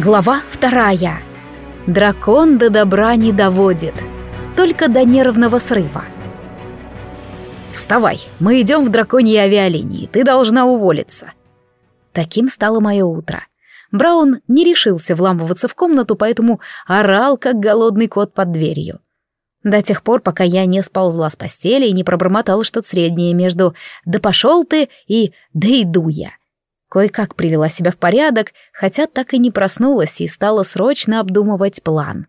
Глава вторая. Дракон до добра не доводит, только до нервного срыва. «Вставай, мы идем в драконьей авиалинии, ты должна уволиться». Таким стало мое утро. Браун не решился вламываться в комнату, поэтому орал, как голодный кот под дверью. До тех пор, пока я не сползла с постели и не пробормотала что-то среднее между «да пошел ты» и «да иду я». Кое-как привела себя в порядок, хотя так и не проснулась и стала срочно обдумывать план.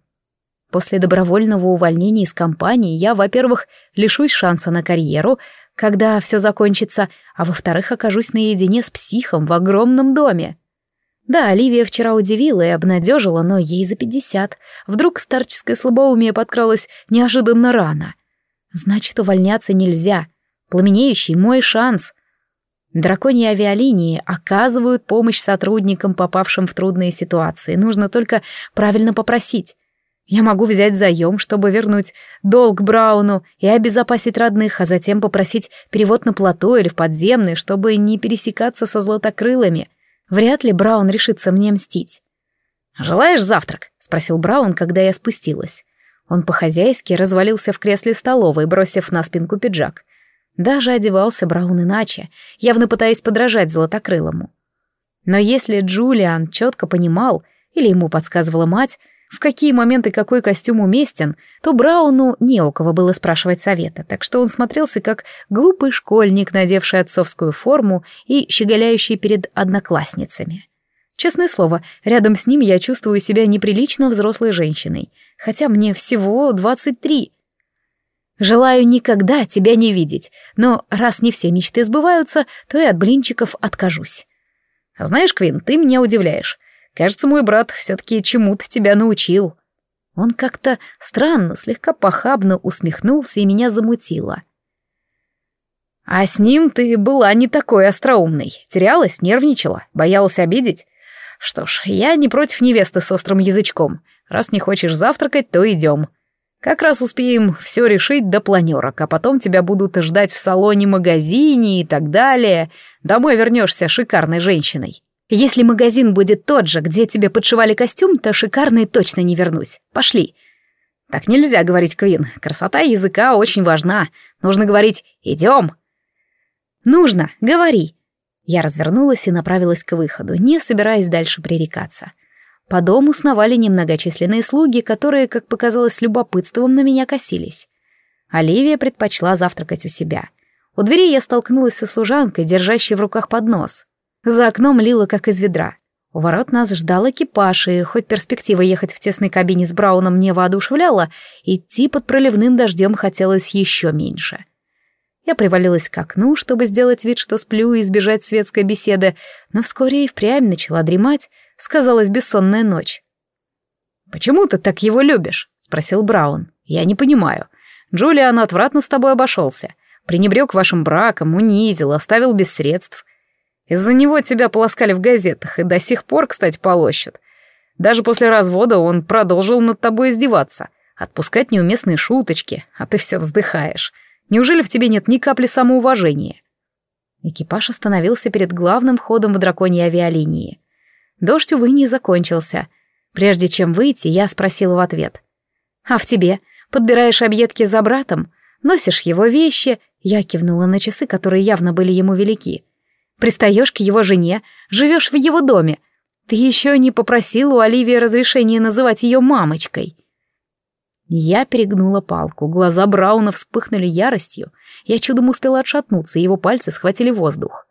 После добровольного увольнения из компании я, во-первых, лишусь шанса на карьеру, когда все закончится, а во-вторых, окажусь наедине с психом в огромном доме. Да, Оливия вчера удивила и обнадежила, но ей за пятьдесят. Вдруг старческое слабоумие подкралось неожиданно рано. Значит, увольняться нельзя. Пламенеющий мой шанс. Драконьи авиалинии оказывают помощь сотрудникам, попавшим в трудные ситуации. Нужно только правильно попросить. Я могу взять заем, чтобы вернуть долг Брауну и обезопасить родных, а затем попросить перевод на плато или в подземный, чтобы не пересекаться со златокрылыми. Вряд ли Браун решится мне мстить. «Желаешь завтрак?» — спросил Браун, когда я спустилась. Он по-хозяйски развалился в кресле столовой, бросив на спинку пиджак. Даже одевался Браун иначе, явно пытаясь подражать Златокрылому. Но если Джулиан четко понимал, или ему подсказывала мать, в какие моменты какой костюм уместен, то Брауну не у кого было спрашивать совета, так что он смотрелся как глупый школьник, надевший отцовскую форму и щеголяющий перед одноклассницами. Честное слово, рядом с ним я чувствую себя неприлично взрослой женщиной, хотя мне всего двадцать три. Желаю никогда тебя не видеть, но раз не все мечты сбываются, то и от блинчиков откажусь. Знаешь, Квин, ты меня удивляешь. Кажется, мой брат все-таки чему-то тебя научил». Он как-то странно, слегка похабно усмехнулся и меня замутило. «А с ним ты была не такой остроумной. Терялась, нервничала, боялась обидеть. Что ж, я не против невесты с острым язычком. Раз не хочешь завтракать, то идем. Как раз успеем все решить до планерок, а потом тебя будут ждать в салоне-магазине и так далее. Домой вернешься шикарной женщиной». Если магазин будет тот же, где тебе подшивали костюм, то шикарный точно не вернусь. Пошли. Так нельзя говорить, Квин. Красота языка очень важна. Нужно говорить «идем». Нужно, говори. Я развернулась и направилась к выходу, не собираясь дальше пререкаться. По дому сновали немногочисленные слуги, которые, как показалось, любопытством на меня косились. Оливия предпочла завтракать у себя. У двери я столкнулась со служанкой, держащей в руках поднос. За окном лило, как из ведра. У ворот нас ждал экипаж, и хоть перспектива ехать в тесной кабине с Брауном не воодушевляла, идти под проливным дождем хотелось еще меньше. Я привалилась к окну, чтобы сделать вид, что сплю и избежать светской беседы, но вскоре и впрямь начала дремать, сказалась бессонная ночь. «Почему ты так его любишь?» — спросил Браун. «Я не понимаю. Джулиан отвратно с тобой обошелся. Пренебрег вашим браком, унизил, оставил без средств. Из-за него тебя полоскали в газетах и до сих пор, кстати, полощут. Даже после развода он продолжил над тобой издеваться, отпускать неуместные шуточки, а ты все вздыхаешь. Неужели в тебе нет ни капли самоуважения?» Экипаж остановился перед главным ходом в драконьей авиалинии. Дождь, увы, не закончился. Прежде чем выйти, я спросила в ответ. «А в тебе? Подбираешь объедки за братом? Носишь его вещи?» Я кивнула на часы, которые явно были ему велики. Пристаешь к его жене, живешь в его доме. Ты еще не попросил у Оливии разрешения называть ее мамочкой. Я перегнула палку, глаза Брауна вспыхнули яростью. Я чудом успела отшатнуться, его пальцы схватили воздух.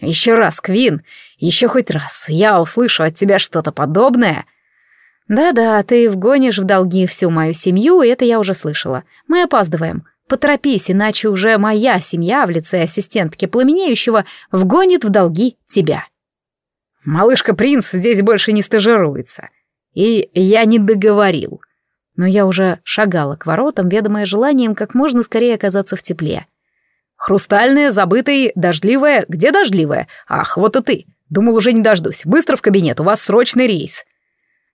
«Еще раз, Квин, еще хоть раз, я услышу от тебя что-то подобное». «Да-да, ты вгонишь в долги всю мою семью, и это я уже слышала. Мы опаздываем. Поторопись, иначе уже моя семья в лице ассистентки Пламенеющего вгонит в долги тебя. Малышка Принц здесь больше не стажируется. И я не договорил. Но я уже шагала к воротам, ведомая желанием как можно скорее оказаться в тепле. Хрустальная, забытая, дождливая. Где дождливая? Ах, вот и ты. Думал, уже не дождусь. Быстро в кабинет, у вас срочный рейс.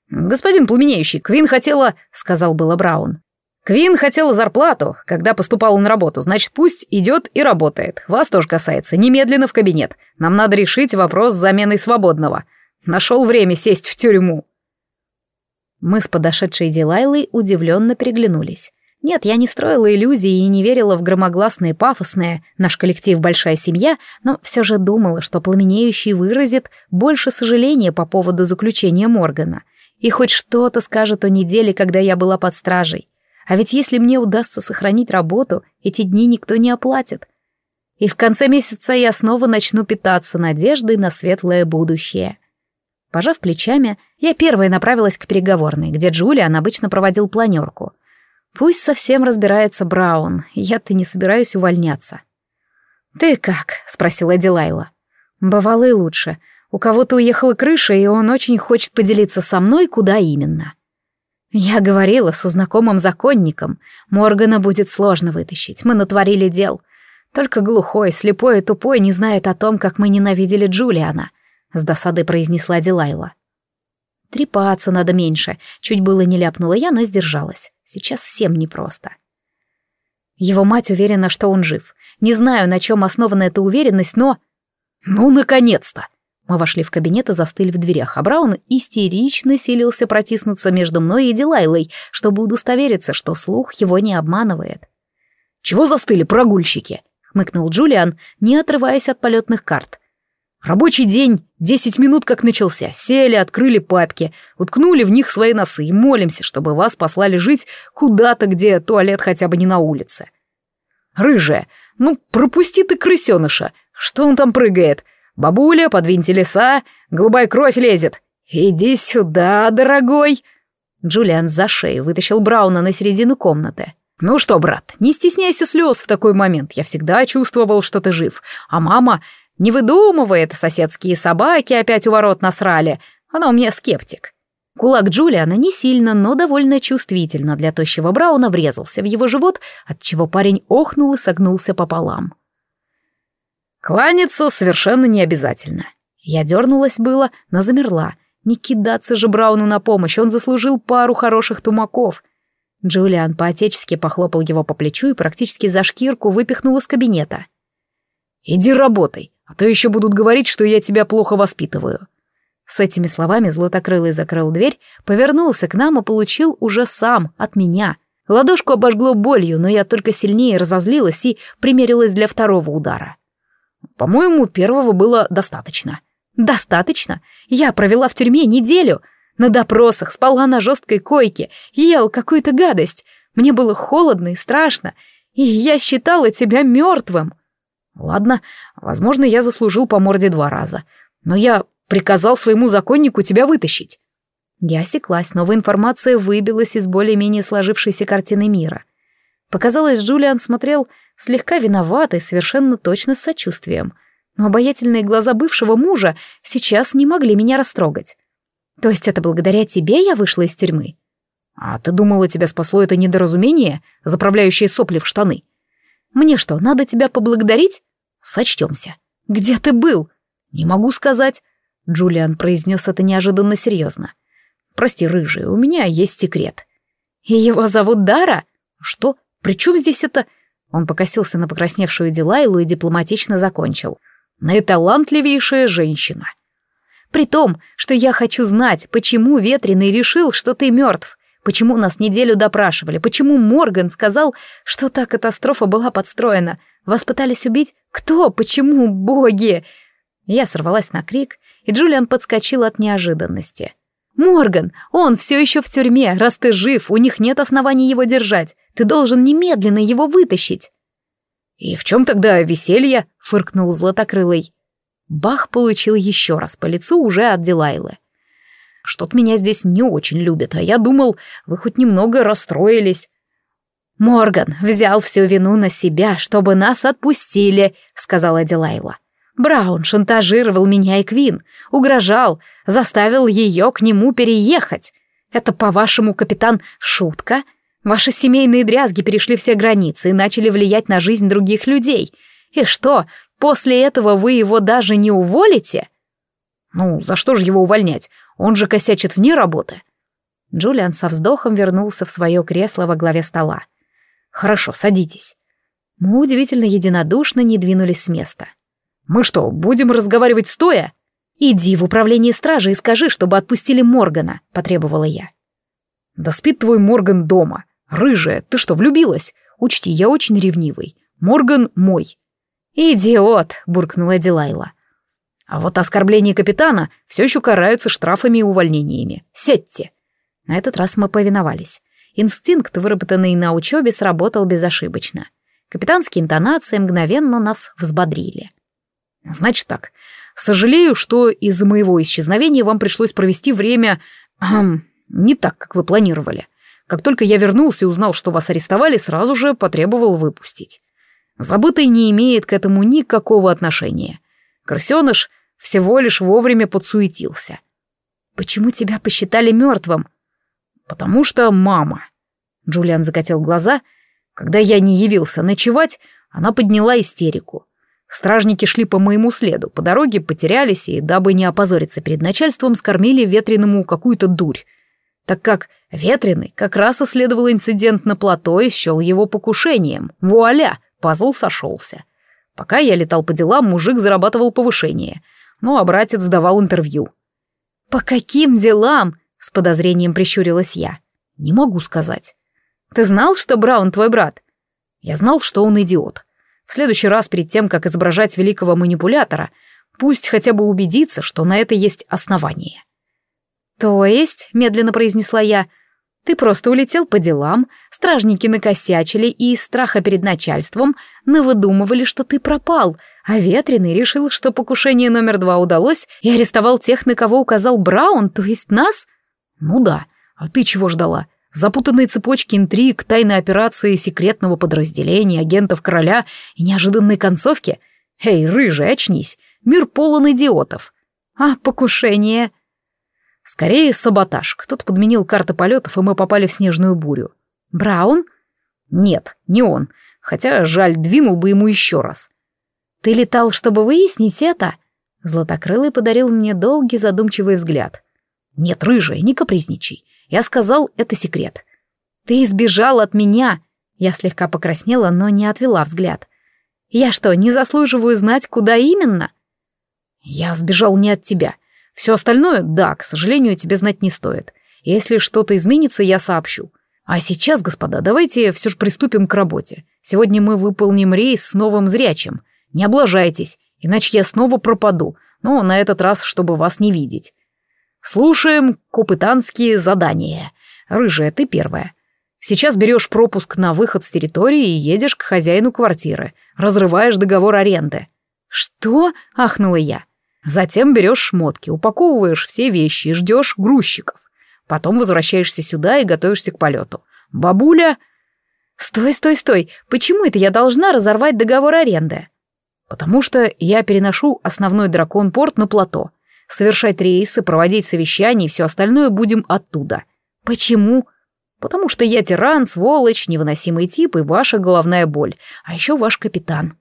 «Господин Пламенеющий, Квин хотела...» — сказал было Браун. Квин хотела зарплату, когда поступала на работу, значит, пусть идет и работает. Вас тоже касается. Немедленно в кабинет. Нам надо решить вопрос с заменой свободного. Нашел время сесть в тюрьму. Мы с подошедшей Дилайлой удивленно переглянулись. Нет, я не строила иллюзий и не верила в громогласные пафосные «наш коллектив большая семья», но все же думала, что пламенеющий выразит больше сожаления по поводу заключения Моргана и хоть что-то скажет о неделе, когда я была под стражей. А ведь если мне удастся сохранить работу, эти дни никто не оплатит. И в конце месяца я снова начну питаться надеждой на светлое будущее. Пожав плечами, я первой направилась к переговорной, где Джулиан обычно проводил планерку — Пусть совсем разбирается Браун, я-то не собираюсь увольняться. «Ты как?» — спросила Дилайла. «Бывало и лучше. У кого-то уехала крыша, и он очень хочет поделиться со мной, куда именно». Я говорила со знакомым законником. Моргана будет сложно вытащить, мы натворили дел. Только глухой, слепой и тупой не знает о том, как мы ненавидели Джулиана, — с досадой произнесла Дилайла. Трепаться надо меньше, чуть было не ляпнула я, но сдержалась. Сейчас всем непросто. Его мать уверена, что он жив. Не знаю, на чем основана эта уверенность, но... Ну, наконец-то! Мы вошли в кабинет и застыли в дверях, а Браун истерично силился протиснуться между мной и Дилайлой, чтобы удостовериться, что слух его не обманывает. «Чего застыли, прогульщики?» — хмыкнул Джулиан, не отрываясь от полетных карт. Рабочий день, десять минут как начался, сели, открыли папки, уткнули в них свои носы и молимся, чтобы вас послали жить куда-то, где туалет хотя бы не на улице. Рыжая, ну пропусти ты крысеныша, что он там прыгает? Бабуля, подвинь телеса, голубая кровь лезет. Иди сюда, дорогой. Джулиан за шею вытащил Брауна на середину комнаты. «Ну что, брат, не стесняйся слез в такой момент. Я всегда чувствовал, что ты жив. А мама не выдумывай, это соседские собаки опять у ворот насрали. Она у меня скептик. Кулак Джулиана не сильно, но довольно чувствительно для тощего Брауна врезался в его живот, отчего парень охнул и согнулся пополам. Кланяться совершенно не обязательно. Я дернулась было, но замерла. Не кидаться же Брауну на помощь, он заслужил пару хороших тумаков. Джулиан поотечески похлопал его по плечу и практически за шкирку выпихнул из кабинета. «Иди работай, а то еще будут говорить, что я тебя плохо воспитываю». С этими словами Златокрылый закрыл дверь, повернулся к нам и получил уже сам, от меня. Ладошку обожгло болью, но я только сильнее разозлилась и примерилась для второго удара. По-моему, первого было достаточно. Достаточно? Я провела в тюрьме неделю. На допросах спала на жесткой койке, ел какую-то гадость. Мне было холодно и страшно, и я считала тебя мертвым. Ладно, возможно, я заслужил по морде два раза. Но я приказал своему законнику тебя вытащить. Я осеклась, новая информация выбилась из более-менее сложившейся картины мира. Показалось, Джулиан смотрел слегка виноватый, совершенно точно с сочувствием. Но обаятельные глаза бывшего мужа сейчас не могли меня растрогать. То есть это благодаря тебе я вышла из тюрьмы? А ты думала, тебя спасло это недоразумение, заправляющее сопли в штаны? Мне что, надо тебя поблагодарить? Сочтемся. Где ты был? Не могу сказать. Джулиан произнес это неожиданно серьезно. Прости, рыжий, у меня есть секрет. Его зовут Дара? Что? При чем здесь это? Он покосился на покрасневшую Дилайлу и дипломатично закончил. Наиталантливейшая женщина. При том, что я хочу знать, почему Ветреный решил, что ты мертв, почему нас неделю допрашивали, почему Морган сказал, что та катастрофа была подстроена, вас пытались убить? Кто? Почему? Боги!» Я сорвалась на крик, и Джулиан подскочил от неожиданности. «Морган, он все еще в тюрьме. Раз ты жив, у них нет оснований его держать. Ты должен немедленно его вытащить». «И в чем тогда веселье?» — фыркнул Златокрылый. Бах получил еще раз по лицу уже от Дилайлы. «Что-то меня здесь не очень любят, а я думал, вы хоть немного расстроились. «Морган взял всю вину на себя, чтобы нас отпустили», — сказала Дилайла. «Браун шантажировал меня и Квин, угрожал, заставил ее к нему переехать. Это, по-вашему, капитан, шутка? Ваши семейные дрязги перешли все границы и начали влиять на жизнь других людей. И что, после этого вы его даже не уволите?» «Ну, за что же его увольнять? Он же косячит вне работы». Джулиан со вздохом вернулся в свое кресло во главе стола. «Хорошо, садитесь». Мы удивительно единодушно не двинулись с места. «Мы что, будем разговаривать стоя?» «Иди в управление стражи и скажи, чтобы отпустили Моргана», — потребовала я. Да спит твой Морган дома. Рыжая, ты что, влюбилась? Учти, я очень ревнивый. Морган мой. Идиот, буркнула Дилайла. А вот оскорбление капитана все еще караются штрафами и увольнениями. Сядьте. На этот раз мы повиновались. Инстинкт, выработанный на учебе, сработал безошибочно. Капитанские интонации мгновенно нас взбодрили. Значит так, сожалею, что из-за моего исчезновения вам пришлось провести время... Эм, не так, как вы планировали. Как только я вернулся и узнал, что вас арестовали, сразу же потребовал выпустить. Забытый не имеет к этому никакого отношения. Крысеныш всего лишь вовремя подсуетился. «Почему тебя посчитали мертвым?» «Потому что мама». Джулиан закатил глаза. Когда я не явился ночевать, она подняла истерику. Стражники шли по моему следу, по дороге потерялись и, дабы не опозориться перед начальством, скормили ветреному какую-то дурь. Так как ветреный как раз исследовал инцидент на плато и счел его покушением. Вуаля, пазл сошелся. Пока я летал по делам, мужик зарабатывал повышение. Ну, а братец давал интервью. «По каким делам?» — с подозрением прищурилась я. «Не могу сказать». «Ты знал, что Браун твой брат?» «Я знал, что он идиот. В следующий раз, перед тем, как изображать великого манипулятора, пусть хотя бы убедится, что на это есть основание». «То есть», — медленно произнесла я, ты просто улетел по делам, стражники накосячили и из страха перед начальством навыдумывали, что ты пропал, а Ветреный решил, что покушение номер два удалось и арестовал тех, на кого указал Браун, то есть нас? Ну да, а ты чего ждала? Запутанные цепочки интриг, тайной операции секретного подразделения, агентов короля и неожиданной концовки? Эй, рыжий, очнись, мир полон идиотов. А покушение? Скорее, саботаж. Кто-то подменил карты полетов, и мы попали в снежную бурю. Браун? Нет, не он. Хотя, жаль, двинул бы ему еще раз. Ты летал, чтобы выяснить это? Златокрылый подарил мне долгий задумчивый взгляд. Нет, рыжая, не капризничай. Я сказал, это секрет. Ты избежал от меня. Я слегка покраснела, но не отвела взгляд. Я что, не заслуживаю знать, куда именно? Я сбежал не от тебя. Все остальное, да, к сожалению, тебе знать не стоит. Если что-то изменится, я сообщу. А сейчас, господа, давайте все же приступим к работе. Сегодня мы выполним рейс с новым зрячим. Не облажайтесь, иначе я снова пропаду, но на этот раз, чтобы вас не видеть. Слушаем купытанские задания. Рыжая, ты первая. Сейчас берешь пропуск на выход с территории и едешь к хозяину квартиры. Разрываешь договор аренды. «Что?» — ахнула я. Затем берешь шмотки, упаковываешь все вещи и ждешь грузчиков. Потом возвращаешься сюда и готовишься к полету. Бабуля... Стой, стой, стой. Почему это я должна разорвать договор аренды? Потому что я переношу основной дракон-порт на плато. Совершать рейсы, проводить совещания и все остальное будем оттуда. Почему? Потому что я тиран, сволочь, невыносимый тип и ваша головная боль. А еще ваш капитан.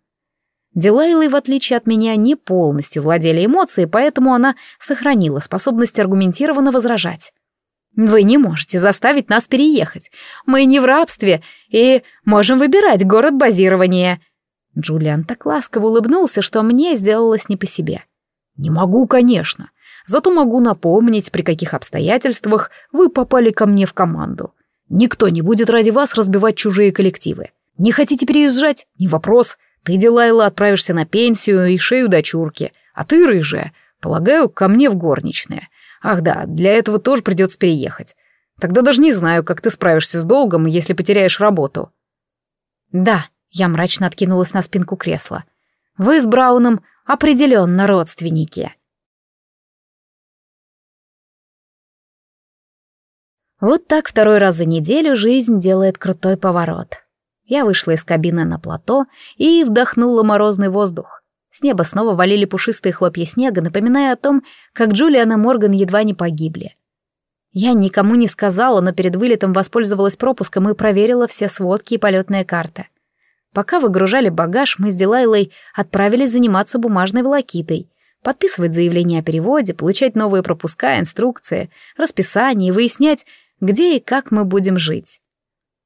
Дилайлы, в отличие от меня, не полностью владели эмоцией, поэтому она сохранила способность аргументированно возражать. «Вы не можете заставить нас переехать. Мы не в рабстве и можем выбирать город базирования». Джулиан так ласково улыбнулся, что мне сделалось не по себе. «Не могу, конечно. Зато могу напомнить, при каких обстоятельствах вы попали ко мне в команду. Никто не будет ради вас разбивать чужие коллективы. Не хотите переезжать? Не вопрос. Ты, Дилайла, отправишься на пенсию и шею дочурки, а ты, рыжая, полагаю, ко мне в горничные. Ах да, для этого тоже придется переехать. Тогда даже не знаю, как ты справишься с долгом, если потеряешь работу». «Да», — я мрачно откинулась на спинку кресла. «Вы с Брауном определенно родственники». Вот так второй раз за неделю жизнь делает крутой поворот. Я вышла из кабины на плато и вдохнула морозный воздух. С неба снова валили пушистые хлопья снега, напоминая о том, как Джулиан и Морган едва не погибли. Я никому не сказала, но перед вылетом воспользовалась пропуском и проверила все сводки и полетные карты. Пока выгружали багаж, мы с Дилайлой отправились заниматься бумажной волокитой, подписывать заявление о переводе, получать новые пропуска, инструкции, расписание и выяснять, где и как мы будем жить.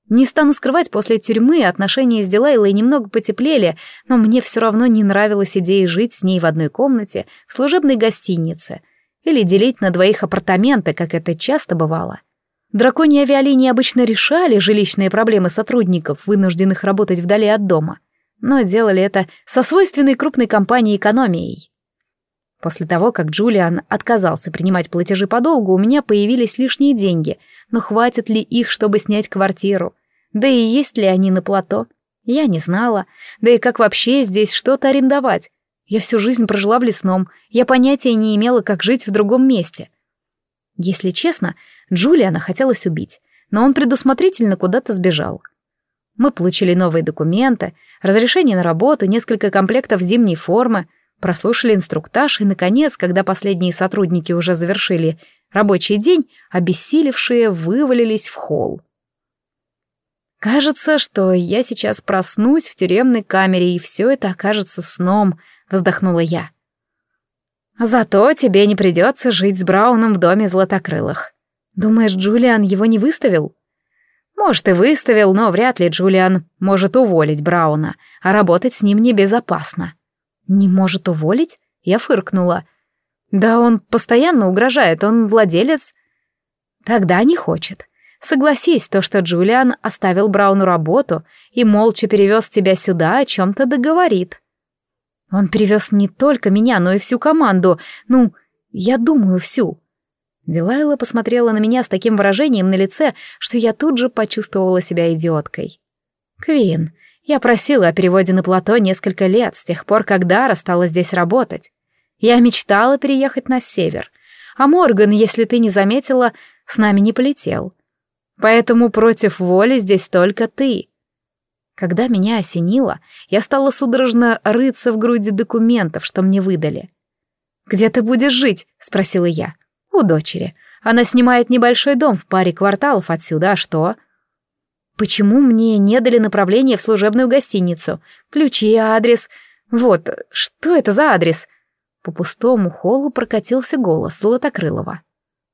Не стану скрывать, после тюрьмы отношения с Дилайлой немного потеплели, но мне все равно не нравилась идея жить с ней в одной комнате, в служебной гостинице, или делить на двоих апартаменты, как это часто бывало. Драконьи авиалинии обычно решали жилищные проблемы сотрудников, вынужденных работать вдали от дома, но делали это со свойственной крупной компанией экономией. После того, как Джулиан отказался принимать платежи по долгу, у меня появились лишние деньги, но хватит ли их, чтобы снять квартиру? Да и есть ли они на плато? Я не знала. Да и как вообще здесь что-то арендовать? Я всю жизнь прожила в лесном, я понятия не имела, как жить в другом месте. Если честно, Джулиана хотелось убить, но он предусмотрительно куда-то сбежал. Мы получили новые документы, разрешение на работу, несколько комплектов зимней формы — прослушали инструктаж и, наконец, когда последние сотрудники уже завершили рабочий день, обессилевшие вывалились в холл. «Кажется, что я сейчас проснусь в тюремной камере, и все это окажется сном», — вздохнула я. «Зато тебе не придется жить с Брауном в доме златокрылых. Думаешь, Джулиан его не выставил?» «Может, и выставил, но вряд ли Джулиан может уволить Брауна, а работать с ним небезопасно». «Не может уволить?» Я фыркнула. «Да он постоянно угрожает, он владелец». «Тогда не хочет. Согласись, то, что Джулиан оставил Брауну работу и молча перевез тебя сюда, о чем-то договорит». «Он перевез не только меня, но и всю команду. Ну, я думаю, всю». Дилайла посмотрела на меня с таким выражением на лице, что я тут же почувствовала себя идиоткой. «Квин, я просила о переводе на плато несколько лет, с тех пор, когда расстала здесь работать. Я мечтала переехать на север. А Морган, если ты не заметила, с нами не полетел. Поэтому против воли здесь только ты. Когда меня осенило, я стала судорожно рыться в груди документов, что мне выдали. «Где ты будешь жить?» — спросила я. «У дочери. Она снимает небольшой дом в паре кварталов отсюда, а что?» Почему мне не дали направление в служебную гостиницу? Ключи, адрес. Вот, что это за адрес? По пустому холлу прокатился голос Золотокрылова.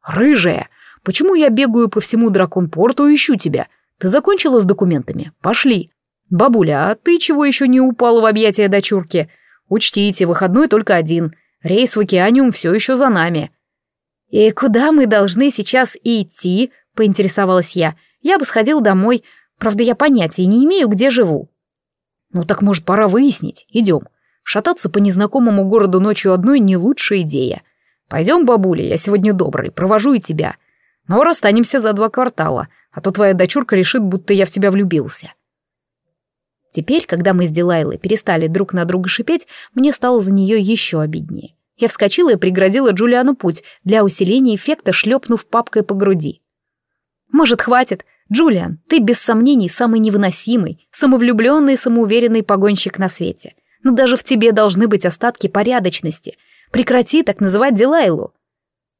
«Рыжая, почему я бегаю по всему драконпорту и ищу тебя? Ты закончила с документами? Пошли. Бабуля, а ты чего еще не упала в объятия дочурки? Учтите, выходной только один. Рейс в океаниум все еще за нами». «И куда мы должны сейчас идти?» — поинтересовалась я я бы сходил домой, правда, я понятия не имею, где живу. Ну так, может, пора выяснить. Идем. Шататься по незнакомому городу ночью одной не лучшая идея. Пойдем, бабуля, я сегодня добрый, провожу и тебя. Но расстанемся за два квартала, а то твоя дочурка решит, будто я в тебя влюбился. Теперь, когда мы с Дилайлой перестали друг на друга шипеть, мне стало за нее еще обиднее. Я вскочила и преградила Джулиану путь для усиления эффекта, шлепнув папкой по груди. «Может, хватит? Джулиан, ты без сомнений самый невыносимый, самовлюбленный, самоуверенный погонщик на свете. Но даже в тебе должны быть остатки порядочности. Прекрати так называть Дилайлу.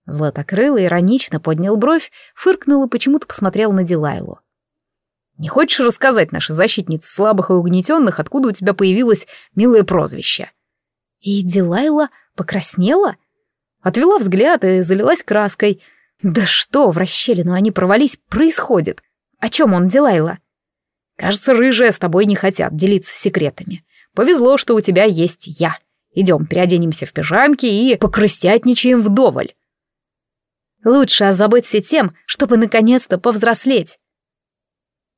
Златокрылый иронично поднял бровь, фыркнул и почему-то посмотрел на Дилайлу. «Не хочешь рассказать, наша защитница слабых и угнетенных, откуда у тебя появилось милое прозвище?» И Дилайла покраснела? Отвела взгляд и залилась краской. «Да что в расщелину они провались происходит? О чем он, Дилайла? Кажется, рыжие с тобой не хотят делиться секретами. Повезло, что у тебя есть я. Идем, переоденемся в пижамки и покрыстятничаем вдоволь. Лучше озаботься тем, чтобы наконец-то повзрослеть.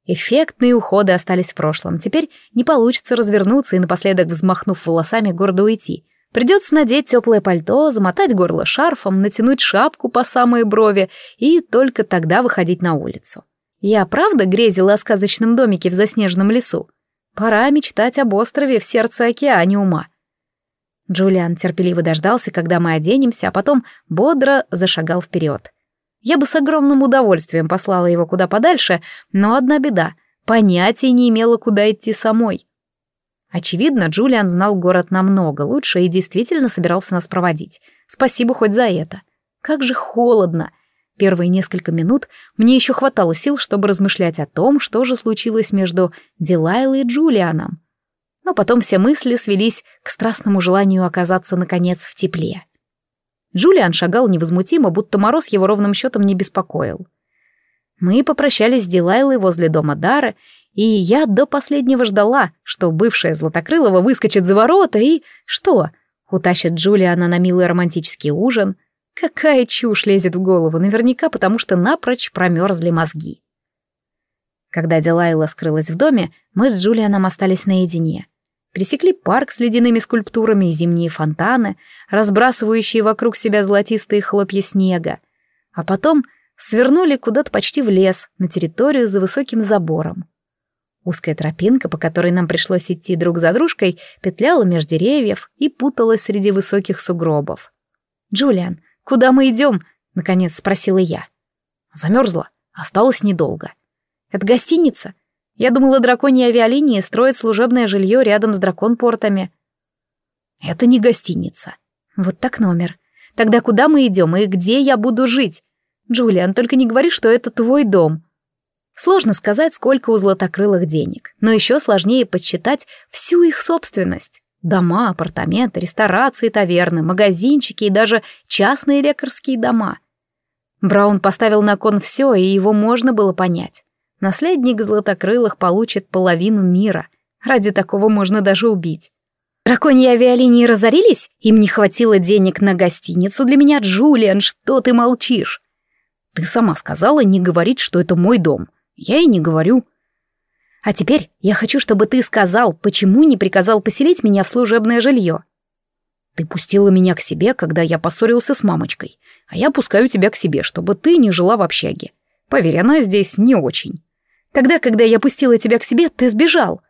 Эффектные уходы остались в прошлом. Теперь не получится развернуться и напоследок, взмахнув волосами, гордо уйти. Придется надеть теплое пальто, замотать горло шарфом, натянуть шапку по самые брови и только тогда выходить на улицу. Я правда грезила о сказочном домике в заснеженном лесу? Пора мечтать об острове в сердце океане ума. Джулиан терпеливо дождался, когда мы оденемся, а потом бодро зашагал вперед. Я бы с огромным удовольствием послала его куда подальше, но одна беда — понятия не имела, куда идти самой. Очевидно, Джулиан знал город намного лучше и действительно собирался нас проводить. Спасибо хоть за это. Как же холодно, Первые несколько минут мне еще хватало сил, чтобы размышлять о том, что же случилось между Дилайлой и Джулианом. Но потом все мысли свелись к страстному желанию оказаться, наконец, в тепле. Джулиан шагал невозмутимо, будто мороз его ровным счетом не беспокоил. Мы попрощались с Дилайлой возле дома Дары, и я до последнего ждала, что бывшая Златокрылова выскочит за ворота и... что? Утащит Джулиана на милый романтический ужин — Какая чушь лезет в голову, наверняка потому что напрочь промерзли мозги. Когда Дилайла скрылась в доме, мы с Джулианом остались наедине. Пересекли парк с ледяными скульптурами и зимние фонтаны, разбрасывающие вокруг себя золотистые хлопья снега, а потом свернули куда-то почти в лес, на территорию за высоким забором. Узкая тропинка, по которой нам пришлось идти друг за дружкой, петляла меж деревьев и путалась среди высоких сугробов. «Джулиан, куда мы идем?» — наконец спросила я. Замерзла. Осталось недолго. «Это гостиница? Я думала, драконьи авиалинии строят служебное жилье рядом с драконпортами». «Это не гостиница». «Вот так номер. Тогда куда мы идем и где я буду жить? Джулиан, только не говори, что это твой дом». Сложно сказать, сколько у златокрылых денег, но еще сложнее подсчитать всю их собственность. Дома, апартаменты, ресторации, таверны, магазинчики и даже частные лекарские дома. Браун поставил на кон все, и его можно было понять. Наследник златокрылых получит половину мира. Ради такого можно даже убить. Драконьи авиалинии разорились? Им не хватило денег на гостиницу для меня, Джулиан, что ты молчишь? Ты сама сказала не говорить, что это мой дом. Я и не говорю. А теперь я хочу, чтобы ты сказал, почему не приказал поселить меня в служебное жилье. Ты пустила меня к себе, когда я поссорился с мамочкой, а я пускаю тебя к себе, чтобы ты не жила в общаге. Поверь, она здесь не очень. Тогда, когда я пустила тебя к себе, ты сбежал.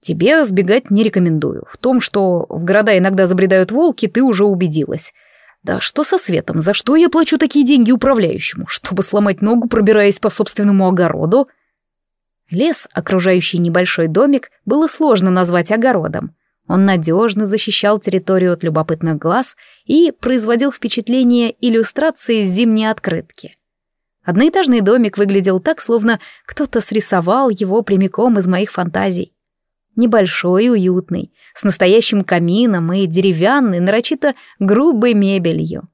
Тебе сбегать не рекомендую. В том, что в города иногда забредают волки, ты уже убедилась. Да что со светом? За что я плачу такие деньги управляющему? Чтобы сломать ногу, пробираясь по собственному огороду? Лес, окружающий небольшой домик, было сложно назвать огородом. Он надежно защищал территорию от любопытных глаз и производил впечатление иллюстрации зимней открытки. Одноэтажный домик выглядел так, словно кто-то срисовал его прямиком из моих фантазий. Небольшой и уютный, с настоящим камином и деревянной, нарочито грубой мебелью.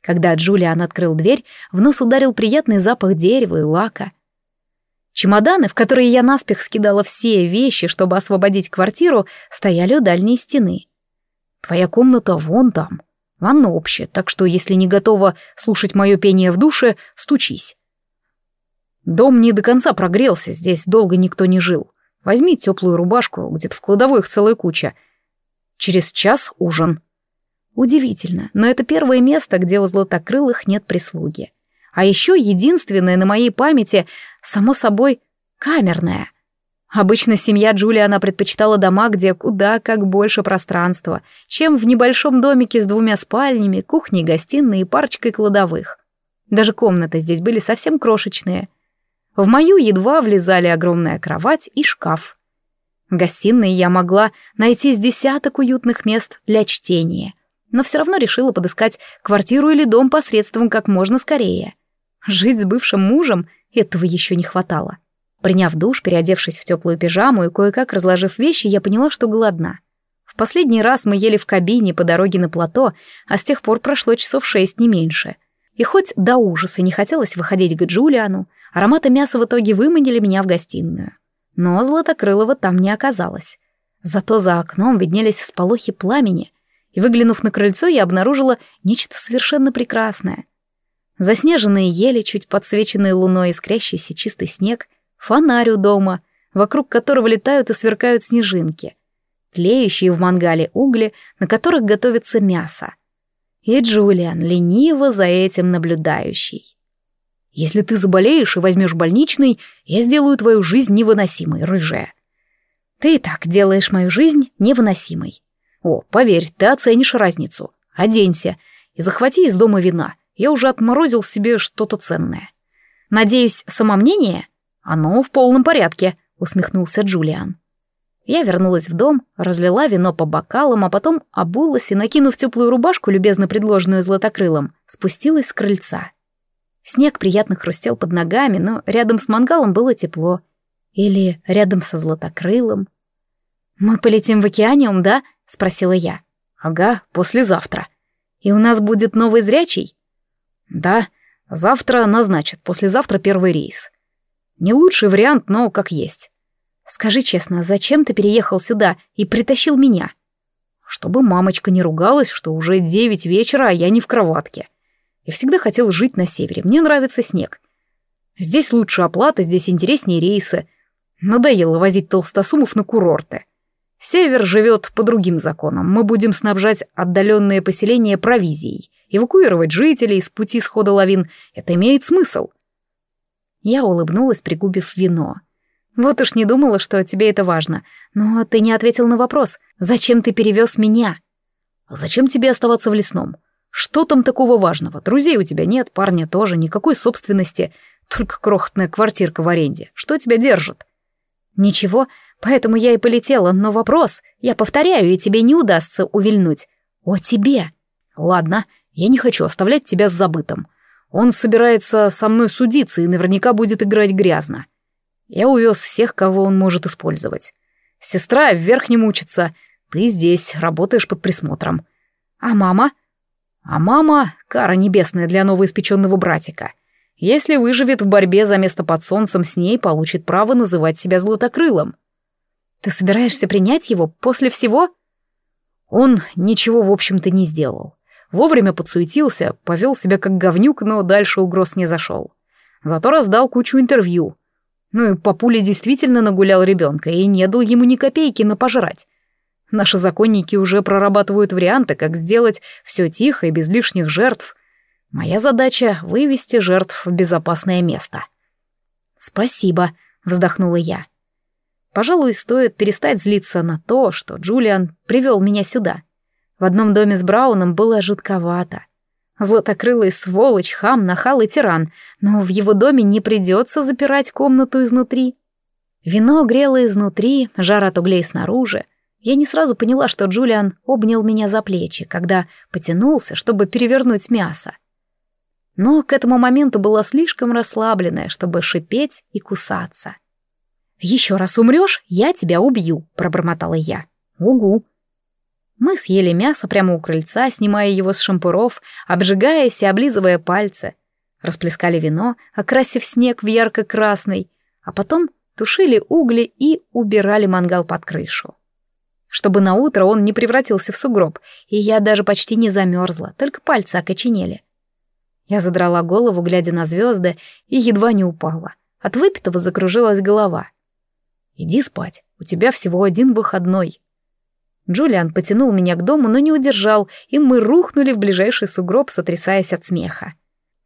Когда Джулиан открыл дверь, в нос ударил приятный запах дерева и лака. Чемоданы, в которые я наспех скидала все вещи, чтобы освободить квартиру, стояли у дальней стены. «Твоя комната вон там. Ванна общая, так что, если не готова слушать мое пение в душе, стучись». Дом не до конца прогрелся, здесь долго никто не жил. Возьми теплую рубашку, где-то в кладовой их целая куча. Через час ужин. Удивительно, но это первое место, где у златокрылых нет прислуги. А еще единственное на моей памяти, само собой, камерное. Обычно семья Джулиана предпочитала дома, где куда как больше пространства, чем в небольшом домике с двумя спальнями, кухней, гостиной и парочкой кладовых. Даже комнаты здесь были совсем крошечные — в мою едва влезали огромная кровать и шкаф. В гостиной я могла найти с десяток уютных мест для чтения, но все равно решила подыскать квартиру или дом посредством как можно скорее. Жить с бывшим мужем этого еще не хватало. Приняв душ, переодевшись в теплую пижаму и кое-как разложив вещи, я поняла, что голодна. В последний раз мы ели в кабине по дороге на плато, а с тех пор прошло часов шесть, не меньше. И хоть до ужаса не хотелось выходить к Джулиану, Ароматы мяса в итоге выманили меня в гостиную. Но Златокрылова там не оказалось. Зато за окном виднелись всполохи пламени, и, выглянув на крыльцо, я обнаружила нечто совершенно прекрасное. Заснеженные ели, чуть подсвеченные луной искрящийся чистый снег, фонарь у дома, вокруг которого летают и сверкают снежинки, тлеющие в мангале угли, на которых готовится мясо. И Джулиан, лениво за этим наблюдающий. Если ты заболеешь и возьмешь больничный, я сделаю твою жизнь невыносимой, рыжая. Ты и так делаешь мою жизнь невыносимой. О, поверь, ты оценишь разницу. Оденься и захвати из дома вина. Я уже отморозил себе что-то ценное. Надеюсь, самомнение? Оно в полном порядке, усмехнулся Джулиан. Я вернулась в дом, разлила вино по бокалам, а потом обулась и, накинув теплую рубашку, любезно предложенную златокрылом, спустилась с крыльца. Снег приятно хрустел под ногами, но рядом с мангалом было тепло. Или рядом со златокрылым. «Мы полетим в океаниум, да?» — спросила я. «Ага, послезавтра. И у нас будет новый зрячий?» «Да, завтра назначат, послезавтра первый рейс. Не лучший вариант, но как есть». «Скажи честно, зачем ты переехал сюда и притащил меня?» Чтобы мамочка не ругалась, что уже девять вечера, а я не в кроватке. Я всегда хотел жить на севере, мне нравится снег. Здесь лучше оплата, здесь интереснее рейсы. Надоело возить толстосумов на курорты. Север живет по другим законам. Мы будем снабжать отдаленные поселения провизией. Эвакуировать жителей с пути схода лавин. Это имеет смысл. Я улыбнулась, пригубив вино. Вот уж не думала, что тебе это важно. Но ты не ответил на вопрос. Зачем ты перевез меня? Зачем тебе оставаться в лесном? Что там такого важного? Друзей у тебя нет, парня тоже, никакой собственности. Только крохотная квартирка в аренде. Что тебя держит? Ничего, поэтому я и полетела, но вопрос, я повторяю, и тебе не удастся увильнуть. О тебе. Ладно, я не хочу оставлять тебя с забытым. Он собирается со мной судиться и наверняка будет играть грязно. Я увез всех, кого он может использовать. Сестра в верхнем учится, ты здесь, работаешь под присмотром. А мама? А мама — кара небесная для новоиспеченного братика. Если выживет в борьбе за место под солнцем, с ней получит право называть себя златокрылом. Ты собираешься принять его после всего? Он ничего, в общем-то, не сделал. Вовремя подсуетился, повел себя как говнюк, но дальше угроз не зашел. Зато раздал кучу интервью — ну и папуля действительно нагулял ребенка и не дал ему ни копейки на пожрать. Наши законники уже прорабатывают варианты, как сделать все тихо и без лишних жертв. Моя задача — вывести жертв в безопасное место. «Спасибо», — вздохнула я. «Пожалуй, стоит перестать злиться на то, что Джулиан привел меня сюда. В одном доме с Брауном было жутковато. Златокрылый сволочь, хам, нахал и тиран, но в его доме не придется запирать комнату изнутри. Вино грело изнутри, жар от углей снаружи. Я не сразу поняла, что Джулиан обнял меня за плечи, когда потянулся, чтобы перевернуть мясо. Но к этому моменту была слишком расслабленная, чтобы шипеть и кусаться. «Еще раз умрешь, я тебя убью», — пробормотала я. «Угу», мы съели мясо прямо у крыльца, снимая его с шампуров, обжигаясь и облизывая пальцы. Расплескали вино, окрасив снег в ярко-красный, а потом тушили угли и убирали мангал под крышу. Чтобы на утро он не превратился в сугроб, и я даже почти не замерзла, только пальцы окоченели. Я задрала голову, глядя на звезды, и едва не упала. От выпитого закружилась голова. «Иди спать, у тебя всего один выходной», Джулиан потянул меня к дому, но не удержал, и мы рухнули в ближайший сугроб, сотрясаясь от смеха.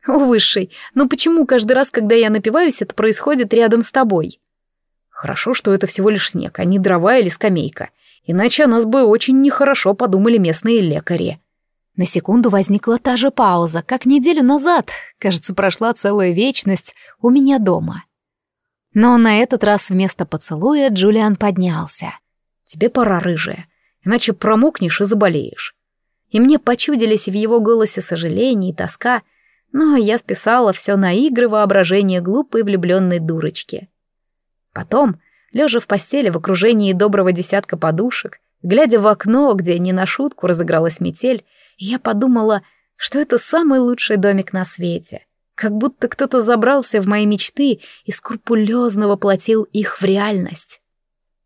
«О, Высший, но почему каждый раз, когда я напиваюсь, это происходит рядом с тобой?» «Хорошо, что это всего лишь снег, а не дрова или скамейка. Иначе о нас бы очень нехорошо подумали местные лекари». На секунду возникла та же пауза, как неделю назад, кажется, прошла целая вечность, у меня дома. Но на этот раз вместо поцелуя Джулиан поднялся. «Тебе пора, рыжая иначе промокнешь и заболеешь. И мне почудились в его голосе сожаление и тоска, но я списала все на игры воображения глупой влюбленной дурочки. Потом, лежа в постели в окружении доброго десятка подушек, глядя в окно, где не на шутку разыгралась метель, я подумала, что это самый лучший домик на свете, как будто кто-то забрался в мои мечты и скрупулезно воплотил их в реальность.